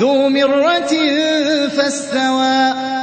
ذُو مِرَّةٍ فَاسْتَوَىٰ.